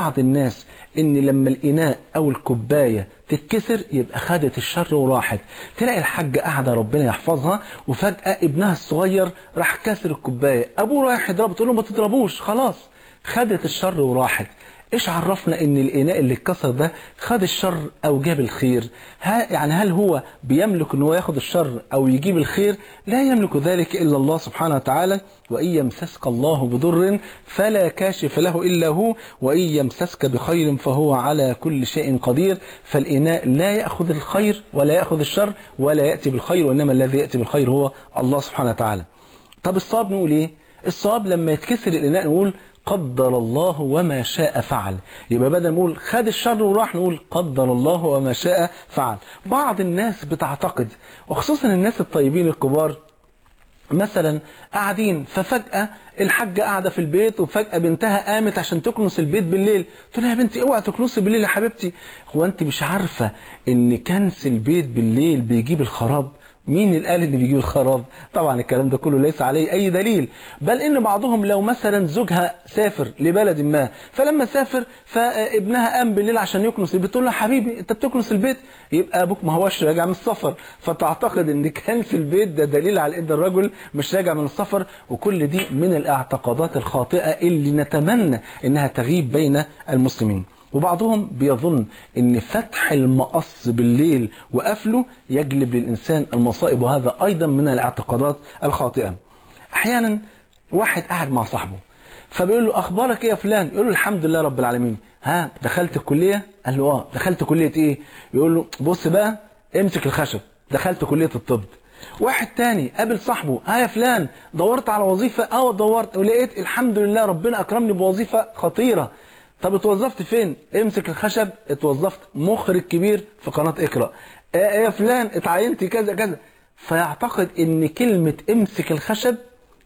بعض الناس إن لما الإناء أو الكوباية تتكسر يبقى خدت الشر وراحت. تلاقي الحاجة قاعدة ربنا يحفظها وفجأة ابنها الصغير راح كسر الكوباية. أبوه رايح يضربه تقول له ما تضربوش خلاص خدت الشر وراحت. إيش عرفنا إن الإناء اللي اتكسر ده خد الشر أو جاب الخير؟ ها يعني هل هو بيملك إن هو ياخد الشر أو يجيب الخير؟ لا يملك ذلك إلا الله سبحانه وتعالى وإن يمسسك الله بضر فلا كاشف له إلا هو وإن يمسسك بخير فهو على كل شيء قدير. فالإناء لا يأخذ الخير ولا يأخذ الشر ولا يأتي بالخير وإنما الذي يأتي بالخير هو الله سبحانه وتعالى. طب الصواب نقول إيه؟ الصواب لما يتكسر الإناء نقول قدر الله وما شاء فعل. يبقى بدل نقول خد الشر وراح نقول قدر الله وما شاء فعل. بعض الناس بتعتقد وخصوصا الناس الطيبين الكبار مثلا قاعدين ففجأة الحاجة قاعدة في البيت وفجأة بنتها قامت عشان تكنس البيت بالليل. تقول لها يا بنتي اوعي تكنسي بالليل يا حبيبتي. هو انت مش عارفة إن كنس البيت بالليل بيجيب الخراب؟ مين اللي قال ان بيجيب الخراب؟ طبعا الكلام ده كله ليس عليه أي دليل بل إن بعضهم لو مثلا زوجها سافر لبلد ما فلما سافر فابنها قام بالليل عشان يكنس البيت تقول له حبيبي أنت بتكنس البيت؟ يبقى أبوك ما هوش راجع من السفر. فتعتقد إن كان في البيت ده دليل على إن الرجل مش راجع من السفر وكل دي من الاعتقادات الخاطئة اللي نتمنى إنها تغيب بين المسلمين. وبعضهم بيظن إن فتح المقص بالليل وقفله يجلب للإنسان المصائب وهذا أيضا من الاعتقادات الخاطئة. أحيانا واحد قاعد مع صاحبه فبيقول له أخبارك إيه يا فلان؟ يقول له الحمد لله رب العالمين. ها دخلت الكلية؟ قال له آه. دخلت كلية إيه؟ يقول له بص بقى امسك الخشب. دخلت كلية الطب. واحد تاني قابل صاحبه ها يا فلان دورت على وظيفة؟ آه دورت. ولقيت الحمد لله ربنا أكرمني بوظيفة خطيرة. طب اتوظفت فين؟ امسك الخشب اتوظفت مخرج كبير في قناة اقرأ. آه يا فلان؟ اتعينت كذا كذا. فيعتقد إن كلمة امسك الخشب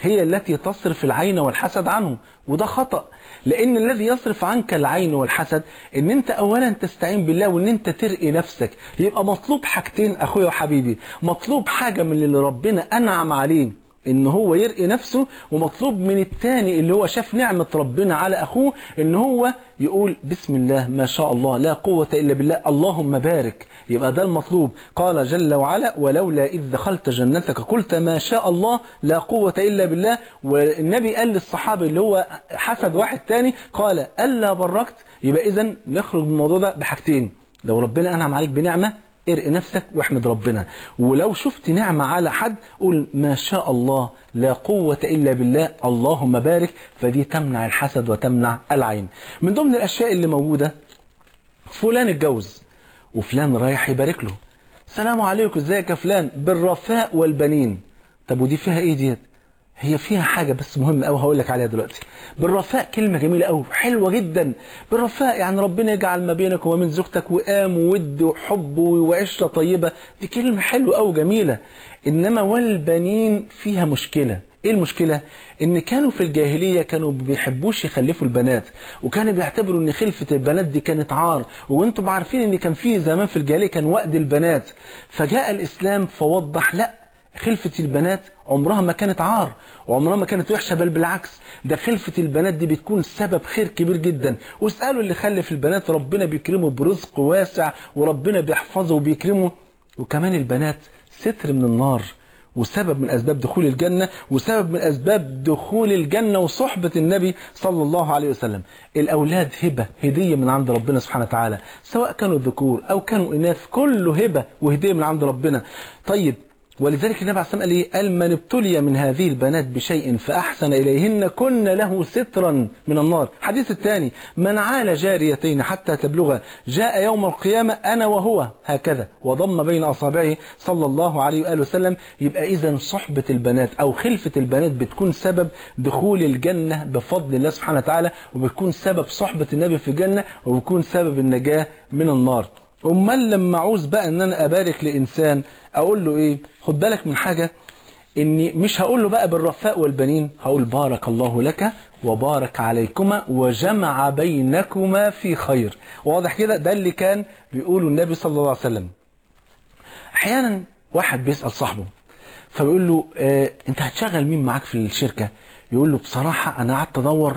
هي التي تصرف العين والحسد عنه وده خطأ. لأن الذي يصرف عنك العين والحسد إن أنت اولا تستعين بالله وإن أنت ترقي نفسك. يبقى مطلوب حاجتين أخويا وحبيبي. مطلوب حاجة من اللي ربنا أنعم عليه. إن هو يرقي نفسه ومطلوب من التاني اللي هو شاف نعمة ربنا على أخوه إن هو يقول بسم الله ما شاء الله لا قوة إلا بالله اللهم بارك. يبقى ده المطلوب. قال جل وعلا ولولا إذ دخلت جنتك قلت ما شاء الله لا قوة إلا بالله. والنبي قال للصحابي اللي هو حسد واحد تاني قال ألا بركت. يبقى اذا نخرج من الموضوع ده بحاجتين. لو ربنا أنعم عليك بنعمة ارقي نفسك واحمد ربنا. ولو شفت نعمة على حد قول ما شاء الله لا قوة إلا بالله اللهم بارك. فدي تمنع الحسد وتمنع العين. من ضمن الأشياء اللي موجودة فلان اتجوز وفلان رايح يبارك له. السلام عليكم إزيك يا فلان؟ بالرفاء والبنين. طب ودي فيها إيه ديت؟ هي فيها حاجة بس مهمة قوي هقول لك عليها دلوقتي. بالرفاء كلمة جميلة قوي حلوة جدا. بالرفاء يعني ربنا يجعل ما بينك وما بين زوجتك وقام وود وحب وعشرة طيبة. دي كلمة حلوة قوي جميلة. إنما والبنين فيها مشكلة. إيه المشكلة؟ إن كانوا في الجاهلية كانوا بيحبوش يخلفوا البنات وكانوا بيعتبروا إن خلفة البنات دي كانت عار. وأنتم عارفين إن كان في زمان في الجاهلية كان وقت البنات. فجاء الإسلام فوضح لأ خلفة البنات عمرها ما كانت عار وعمرها ما كانت وحشة بل بالعكس ده خلفة البنات دي بتكون سبب خير كبير جدا. واسألوا اللي خلف البنات ربنا بيكرمه برزق واسع وربنا بيحفظه وبيكرمه. وكمان البنات ستر من النار وسبب من أسباب دخول الجنة وسبب من أسباب دخول الجنة وصحبة النبي صلى الله عليه وسلم. الأولاد هبة هدية من عند ربنا سبحانه وتعالى. سواء كانوا ذكور أو كانوا إناث كله هبة وهدية من عند ربنا. طيب ولذلك النبي عليه الصلاة والسلام قال؟ قال من ابتلي من هذه البنات بشيء فأحسن إليهن؟ كن له سترا من النار. حديث الثاني من عال جاريتين حتى تبلغ جاء يوم القيامة أنا وهو. هكذا وضم بين أصابعه صلى الله عليه وآله وسلم. يبقى إذا صحبة البنات أو خلفة البنات بتكون سبب دخول الجنة بفضل الله سبحانه وتعالى وبتكون سبب صحبة النبي في الجنة وبتكون سبب النجاة من النار. امال لما عاوز بقى إن أنا أبارك لإنسان أقول له إيه؟ خد بالك من حاجة إني مش هقول له بقى بالرفاء والبنين هقول بارك الله لك وبارك عليكما وجمع بينكما في خير. واضح كده؟ ده اللي كان بيقوله النبي صلى الله عليه وسلم. أحيانا واحد بيسأل صاحبه فبيقول له آه أنت هتشغل مين معاك في الشركة؟ يقول له بصراحة أنا قعدت أدور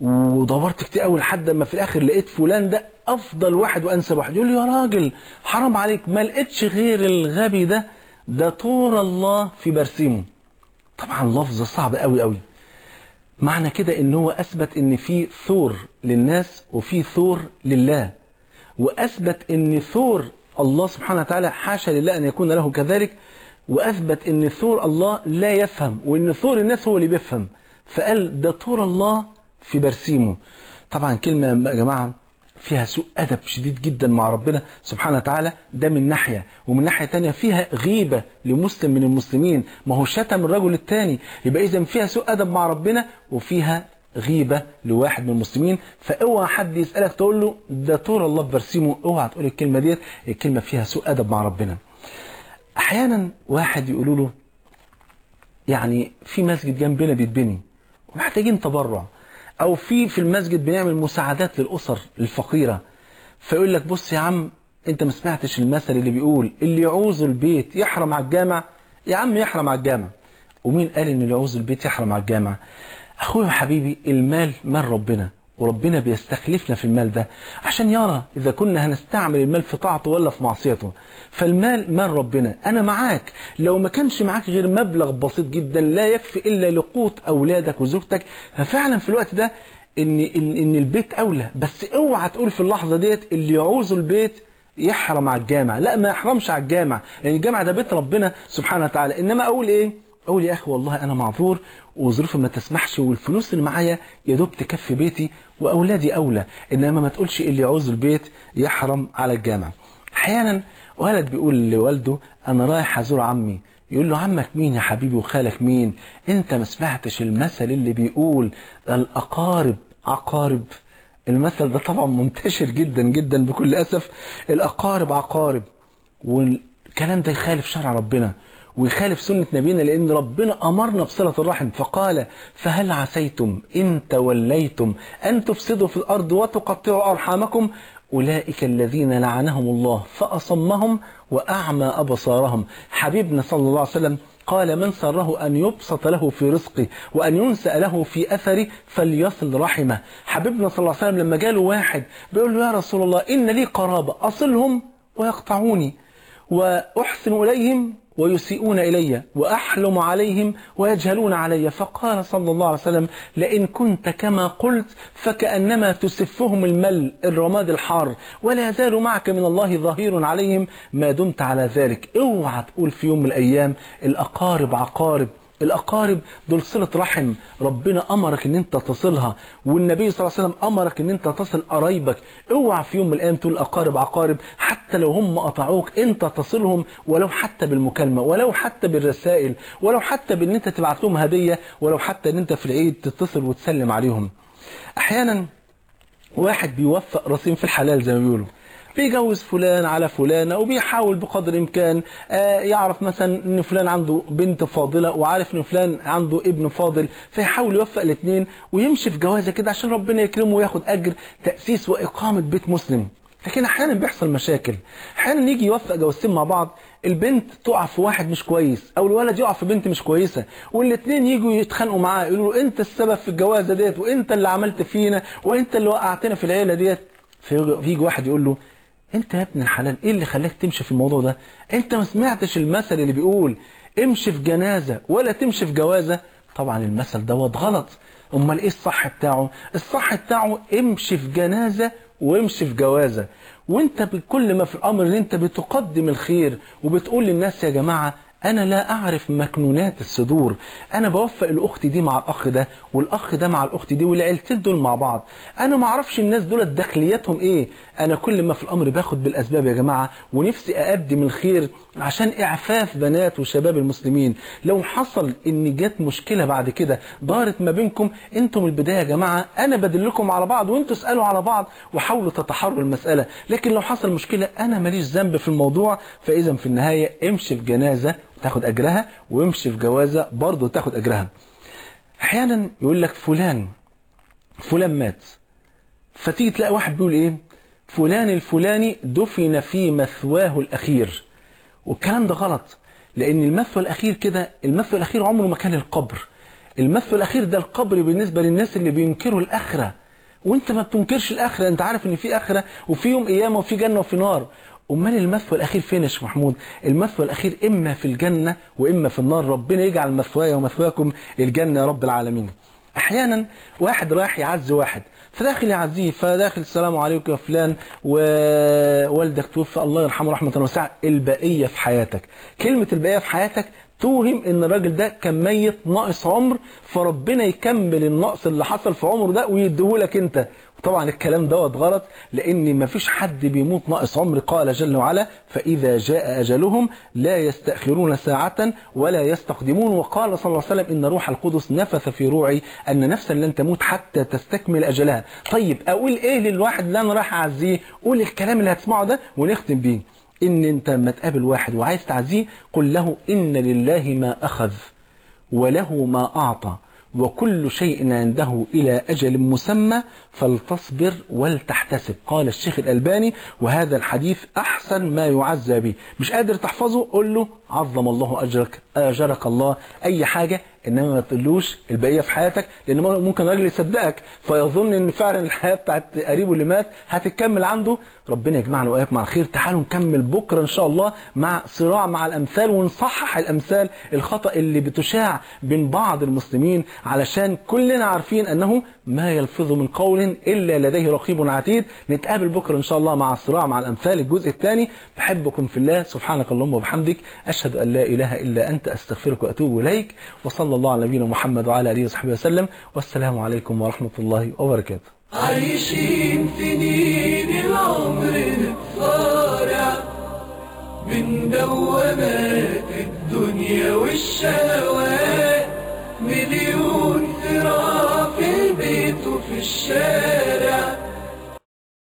ودورت كتير قوي لحد ما في الآخر لقيت فلان ده أفضل واحد وأنسب واحد. يقول لي يا راجل حرام عليك ما لقيتش غير الغبي ده ده طور الله في برسيمه. طبعا لفظ صعب قوي قوي. معنى كده إن هو أثبت إن في ثور للناس وفي ثور لله. وأثبت إن ثور الله سبحانه وتعالى حاشا لله أن يكون له كذلك. وأثبت إن ثور الله لا يفهم وإن ثور الناس هو اللي بيفهم. فقال ده ثور الله في برسيمه. طبعا كلمة يا جماعة فيها سوء أدب شديد جدا مع ربنا سبحانه وتعالى. ده من ناحية ومن ناحية تانية فيها غيبة لمسلم من المسلمين. ما هو شتم الرجل التاني يبقى إذا فيها سوء أدب مع ربنا وفيها غيبة لواحد من المسلمين. فأوعى حد يسألك تقول له ده طور الله برسيمه أوعى تقول الكلمة ديت. الكلمة فيها سوء أدب مع ربنا. أحيانا واحد يقولوا له يعني في مسجد جنبنا بيتبني ومحتاجين تبرع. أو في في المسجد بنعمل مساعدات للأسر الفقيرة. فيقول لك بص يا عم أنت ما سمعتش المثل اللي بيقول اللي يعوز البيت يحرم على الجامع؟ يا عم يحرم على الجامع. ومين قال إن اللي يعوز البيت يحرم على الجامع؟ أخويا وحبيبي المال مال ربنا. وربنا بيستخلفنا في المال ده عشان يرى إذا كنا هنستعمل المال في طاعته ولا في معصيته. فالمال مال ربنا. أنا معاك. لو ما كانش معاك غير مبلغ بسيط جدا لا يكفي إلا لقوت أولادك وزوجتك ففعلا في الوقت ده إن, إن, إن البيت أولى. بس اوعى تقول في اللحظة ديت اللي يعوز البيت يحرم على الجامع. لا ما يحرمش على الجامع. لأن الجامع ده بيت ربنا سبحانه وتعالى. إنما أقول إيه؟ أقول يا أخي والله أنا معذور وظروفي ما تسمحش والفلوس اللي معايا يا دوب تكفي بيتي وأولادي أولى. إنما ما تقولش اللي يعوز البيت يحرم على الجامع. أحيانا ولد بيقول لوالده أنا رايح أزور عمي. يقول له عمك مين يا حبيبي وخالك مين؟ أنت ما سمعتش المثل اللي بيقول الأقارب عقارب. المثل ده طبعا منتشر جدا جدا بكل أسف. الأقارب عقارب. والكلام ده يخالف شرع ربنا. ويخالف سنة نبينا لأن ربنا أمرنا بصلة الرحم. فقال فهل عسيتم إن توليتم أن تفسدوا في الأرض وتقطعوا أرحامكم؟ أولئك الذين لعنهم الله فأصمهم وأعمى أبصارهم. حبيبنا صلى الله عليه وسلم قال من سره أن يبسط له في رزقه وأن ينسأ له في أثره فليصل رحمه. حبيبنا صلى الله عليه وسلم لما جاله واحد بيقول له يا رسول الله إن لي قرابة أصلهم ويقطعوني. وأحسن إليهم ويسيئون إلي وأحلم عليهم ويجهلون علي. فقال صلى الله عليه وسلم لئن كنت كما قلت فكأنما تسفهم المل الرماد الحار ولا يزال معك من الله ظهير عليهم. ما دمت على ذلك. اوعى تقول في يوم من الأيام الأقارب عقارب الأقارب دول صلة رحم. ربنا أمرك أن أنت تصلها والنبي صلى الله عليه وسلم أمرك أن أنت تصل قرايبك. اوعى في يوم من الأيام تقول أقارب عقارب حتى لو هم قطعوك أنت تصلهم ولو حتى بالمكالمة ولو حتى بالرسائل ولو حتى بأن أنت تبعت لهم هدية ولو حتى أن أنت في العيد تتصل وتسلم عليهم. أحيانا واحد بيوفق رصيم في الحلال زي ما بيقولوا. بيجوز فلان على فلانة وبيحاول بقدر الإمكان يعرف مثلا أن فلان عنده بنت فاضلة وعارف أن فلان عنده ابن فاضل فيحاول يوفق الاثنين ويمشي في جوازة كده عشان ربنا يكرمه وياخد أجر تأسيس وإقامة بيت مسلم. لكن أحيانا بيحصل مشاكل. أحيانا يجي يوفق جوازتين مع بعض البنت تقع في واحد مش كويس أو الولد يقع في بنت مش كويسة والاثنين يجوا يتخانقوا معاه يقولوا له أنت السبب في الجوازة ديت وأنت اللي عملت فينا وأنت اللي وقعتنا في العيلة ديت. فيجي واحد يقول له انت يا ابن الحلال إيه اللي خلاك تمشي في الموضوع ده؟ انت ما سمعتش المثل اللي بيقول امشي في جنازة ولا تمشي في جوازة؟ طبعا المثل دوت غلط. أمال إيه الصح بتاعه؟ الصح بتاعه امشي في جنازة وامشي في جوازة. وأنت بكل ما في الأمر إن أنت بتقدم الخير وبتقول للناس يا جماعة أنا لا أعرف مكنونات الصدور. أنا بوفق الأخت دي مع الأخ ده والأخ ده مع الأخت دي والعيلتين دول مع بعض. أنا ما أعرفش الناس دول داخلياتهم إيه. أنا كل ما في الأمر باخد بالأسباب يا جماعة ونفسي اقدم الخير عشان إعفاف بنات وشباب المسلمين. لو حصل إن جت مشكلة بعد كده دارت ما بينكم أنتم البداية يا جماعة أنا بدلكم على بعض وأنتوا اسألوا على بعض وحاولوا تتحروا المسألة. لكن لو حصل مشكلة أنا ماليش ذنب في الموضوع. فإذا في النهاية امشي في جنازة تاخد أجرها ويمشي في جوازة برضه تاخد أجرها. أحيانا يقول لك فلان فلان مات. فتيجي تلاقي واحد بيقول إيه؟ فلان الفلاني دفن في مثواه الأخير. والكلام ده غلط. لأن المثوى الأخير كده المثوى الأخير عمره ما كان القبر. المثل الأخير ده القبر بالنسبة للناس اللي بينكروا الآخرة. وأنت ما بتنكرش الآخرة أنت عارف إن في آخرة وفي يوم قيامة وفي جنة وفي نار. أمال المثوى الأخير فين يا شيخ محمود؟ المثوى الأخير إما في الجنة وإما في النار. ربنا يجعل مثواي ومثواكم الجنه يا رب العالمين. أحيانا واحد رايح يعزي واحد. فداخل يعزيه فداخل السلام عليكم يا فلان ووالدك توفى. الله يرحمه رحمة واسعة. البقية في حياتك. كلمة البقية في حياتك توهم إن الراجل ده كان ميت ناقص عمر فربنا يكمل النقص اللي حصل في عمره ده ويديهولك أنت. طبعا الكلام دوت غلط لأن ما فيش حد بيموت ناقص عمر قال جل وعلا فإذا جاء أجلهم لا يستأخرون ساعة ولا يستقدمون. وقال صلى الله عليه وسلم إن روح القدس نفث في روعي أن نفسا لن تموت حتى تستكمل أجلها. طيب أقول إيه للواحد اللي أنا رايح أعزيه؟ قول الكلام اللي هتسمعه ده ونختم بيه. إن أنت لما تقابل واحد وعايز تعزيه قل له إن لله ما أخذ وله ما أعطى. وكل شيء عنده إلى أجل مسمى فلتصبر ولتحتسب. قال الشيخ الألباني وهذا الحديث أحسن ما يعزى به. مش قادر تحفظه؟ قل له عظم الله أجرك أجرك الله. أي حاجة إنما ما تقولوش البقية في حياتك لأن ممكن راجل يصدقك فيظن إن فعلا الحياة بتاعت قريبه اللي مات هتكمل عنده. ربنا يجمعنا وإياك مع الخير تعالوا نكمل بكرة إن شاء الله مع صراع مع الأمثال ونصحح الأمثال الخطأ اللي بتشاع بين بعض المسلمين علشان كلنا عارفين أنه ما يلفظ من قول إلا لديه رقيب عتيد. نتقابل بكرة إن شاء الله مع الصراع مع الأمثال الجزء الثاني. بحبكم في الله. سبحانك اللهم وبحمدك. أشهد أن لا إله إلا أنت. أستغفرك وأتوب إليك. وصلى الله على نبينا محمد وعلى آله وصحبه وسلم. والسلام عليكم ورحمة الله وبركاته. عايشين سنين العمر نتصارع من دوامات الدنيا والشهوات. مليون Shed out.